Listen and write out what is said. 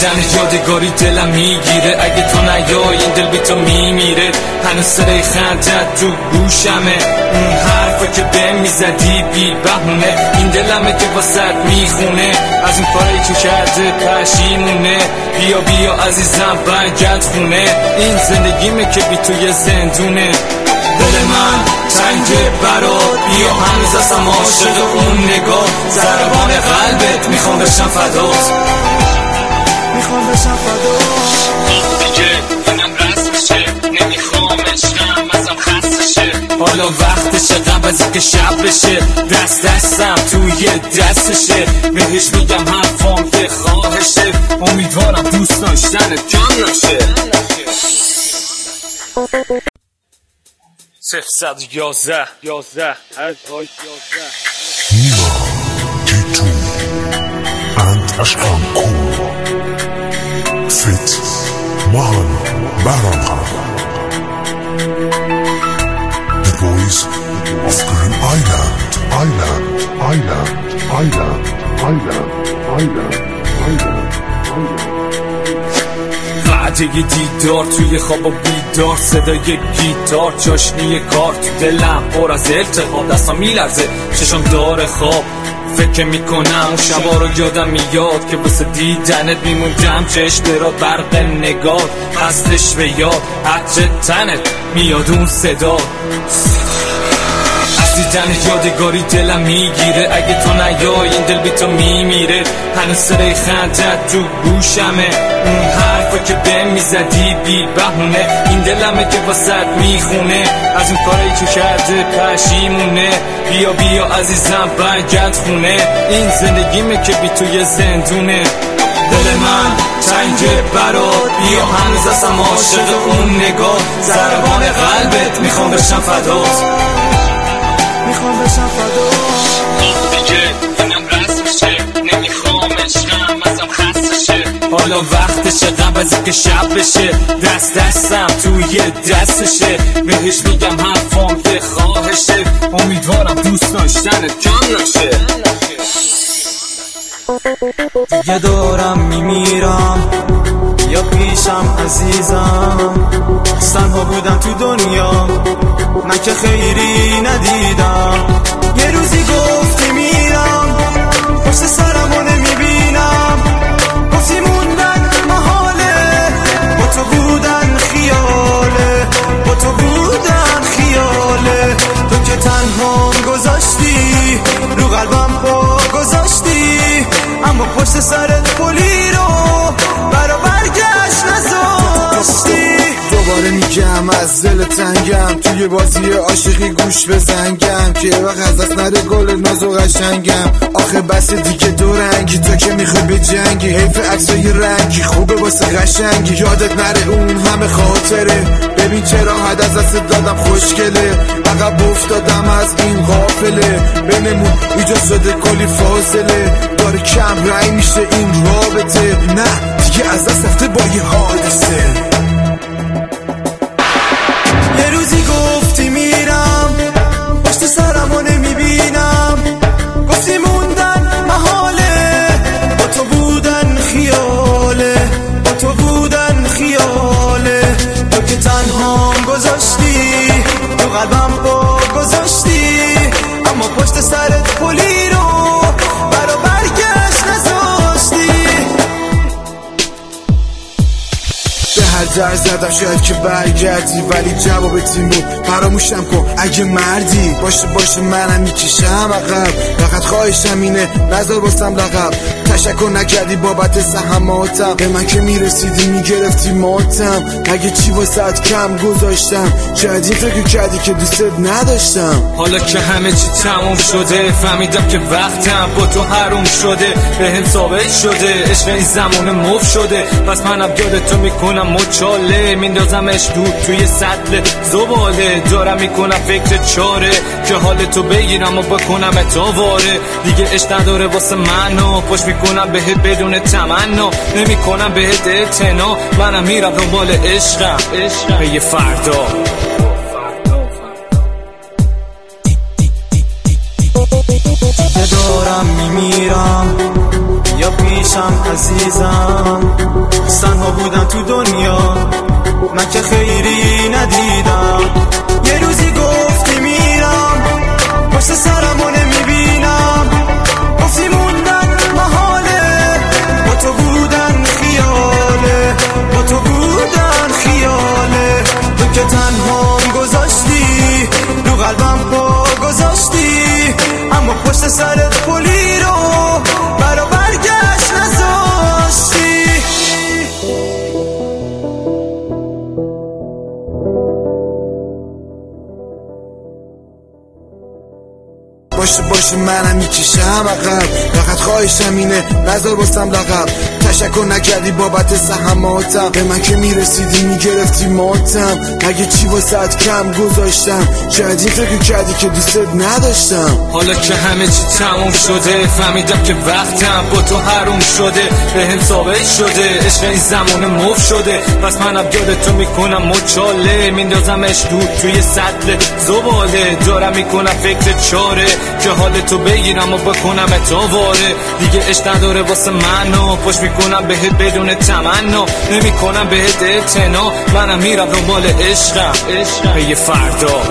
دیدن یادگاری دلم می‌گیره. اگه تو نیای این دل بی تو میمیره. هنوز صدای خندت تو گوشمه. اون حرفا که به می‌زدی بی بهونه. این دلمه که واسد می‌خونه. از اون کاری که کرده پشیمونه. بیا بیا عزیزم برگرد خونه. این زندگیمه که بی توی زندونه. دل من تنگ برات بیا هنوز اصلا عاشق اون نگاه. زربان قلبت می‌خوام بشم فدات می‌خوام بشم فدات دیگه اینم رسمشه نمی‌خوام عشقم ازم خستشه حالا وقتشه قبل از که شب بشه. دست دستم توی دستشه. بهش میگم حرفام که خواهشه. امیدوارم دوست داشتن کم نشه. صفر صد یازده. یازده. هشت یازده. Niemand geht du and Ashkan street. Marlon Baron. The boys of Green Island. Island Island Island Island Island Island. قعده دیدار توی خواب و بیدار صدای گیتار چاشنی کار تو دلم. پر از التقاب دستا میلرزه. چشم داره خواب. فکر می‌کنم اون شبا رو یادم میاد که واسه دیدنت میموندم چشم را برق نگاه هستش به یاد عطر تنت میاد اون صدا. از دیدن یادگاری دلم می‌گیره. اگه تو نیای این دل بی تو میمیره. هنوز صدای خندت تو گوشمه. اون حرفا که به می‌زدی بی بهونه. این دلمه که واسد می‌خونه. از اون کاری که کرده پشیمونه. بیا بیا عزیزم برگرد خونه. این زندگیمه که بی توی زندونه. دل من تنگ برات. بیا هنوز اصلا عاشق اون نگاه. زربان قلبت می‌خوام بشم فدات. می‌خوام بشم فدات دیگه اینم رسمشه نمی‌خوام عشقم ازم خستشه. حالا وقتشه قبل از که شب بشه. دست دستم توی دستشه. بهش میگم حرفام که خواهشه. امیدوارم دوست داشتنت کم نشه دیگه دارم میمیرم. پیشم عزیزم. تنها بودم تو دنیا من که خیری ندیدم. یه روزی گفتی میرم پشت سرمو نمی‌بینم. گفتی موندن محاله با تو بودن خیاله. با تو بودن خیاله. تو که تنها گذاشتی رو قلبم پا گذاشتی. اما پشت سرت پلی رو دل تنگم. توی بازی عاشقی گوش بزنگم که وقت از دست نره گل ناز قشنگم. آخه بس دیگه دو رنگی. تو که می‌خوای به جنگی. حیف عکسای رنگی. خوبه واسه قشنگی. یادت نره اون همه خاطره. ببین چرا حد از دست دادم خوشگله. عقب افتادم از این قافله بینمون ایجاد شده کلی فاصله. داره کم رای میشه این رابطه. نه دیگه از دست رفته با یه حادثه. هر در زدم شاید که برگردی ولی جواب تیمو فراموشم کن. اگه مردی باشه باشه منم می‌کشم عقب. فقط خواهشم اینه نظر باسم لقب. تشکر نکردی بابت سهماتم. به من که می‌رسیدی می‌گرفتی ماتم. اگه چی واسه کم گذاشتم. شاید این فکر کردی که دوستت نداشتم. حالا که همه چی تموم شده فهمیدم که وقتم با تو حروم شده. به هم ثابت شده عشق این زمان مف شده. پس منم یاد تو می‌کنم مچاله. میندازمش دود توی سطل زباله. دارم می‌کنم فکر چاره. که حال تو بگیرم و بکنم واره دیگه عشق نداره واسه منو. پشت می‌کنم بهت بدون تمنا. نمی‌کنم بهت اعتنا. منم میرم دنبال عشقم. به یه فردا دارم میمیرم یا پیشم عزیزم. ها بودن تو دنیا. من که خیری سرت پلی رو برا برگشت نذاشتی باشه باشه منم می‌کشم عقب. فقط خواهشم اینه نظر باستم لقب. تشکر نکردی بابت زحماتم. به من که می‌رسیدی می‌گرفتی ماتم. اگه چی واسه کم گذاشتم؟ این فکر کردی که دوست نداشتم. حالا که همه چی تموم شده فهمیدم که وقتم با تو حروم شده. به هم ثابت شده عشق این زمان مف شده. پس منم یاد تو می‌کنم مچاله. میندازمش دود توی سطل زباله. دارم می‌کنم فکر چاره. که حال تو بگیرم و بکنم واره دیگه عشق نداره واسه منو. پشت می‌کنم بهت بدون تمنا. نمی‌کنم بهت اعتنا. منم میرم دنبال عشقم. به یه فردا.